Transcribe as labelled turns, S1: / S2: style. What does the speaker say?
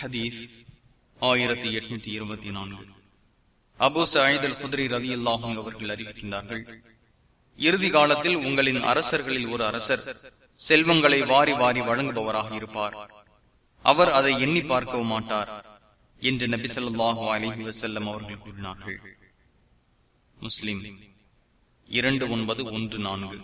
S1: ஹதீஸ் ஆயிரத்தி எட்நூத்தி இருபத்தி நான்கு. அபு சாயிதல் அல் குதிரி ரவி அல்லாஹும் அவர்கள் அறிவிக்கின்றார்கள் இறுதி காலத்தில் உங்களின் அரசர்களில் ஒரு அரசர் செல்வங்களை வாரி வாரி வழங்குபவராக இருப்பார். அவர் அதை எண்ணி பார்க்கவும் மாட்டார் என்று நபி சொல்லாஹு அலஹி வசல்லம் அவர்கள் கூறினார்கள். முஸ்லிம் இரண்டு ஒன்பது ஒன்று நான்கு.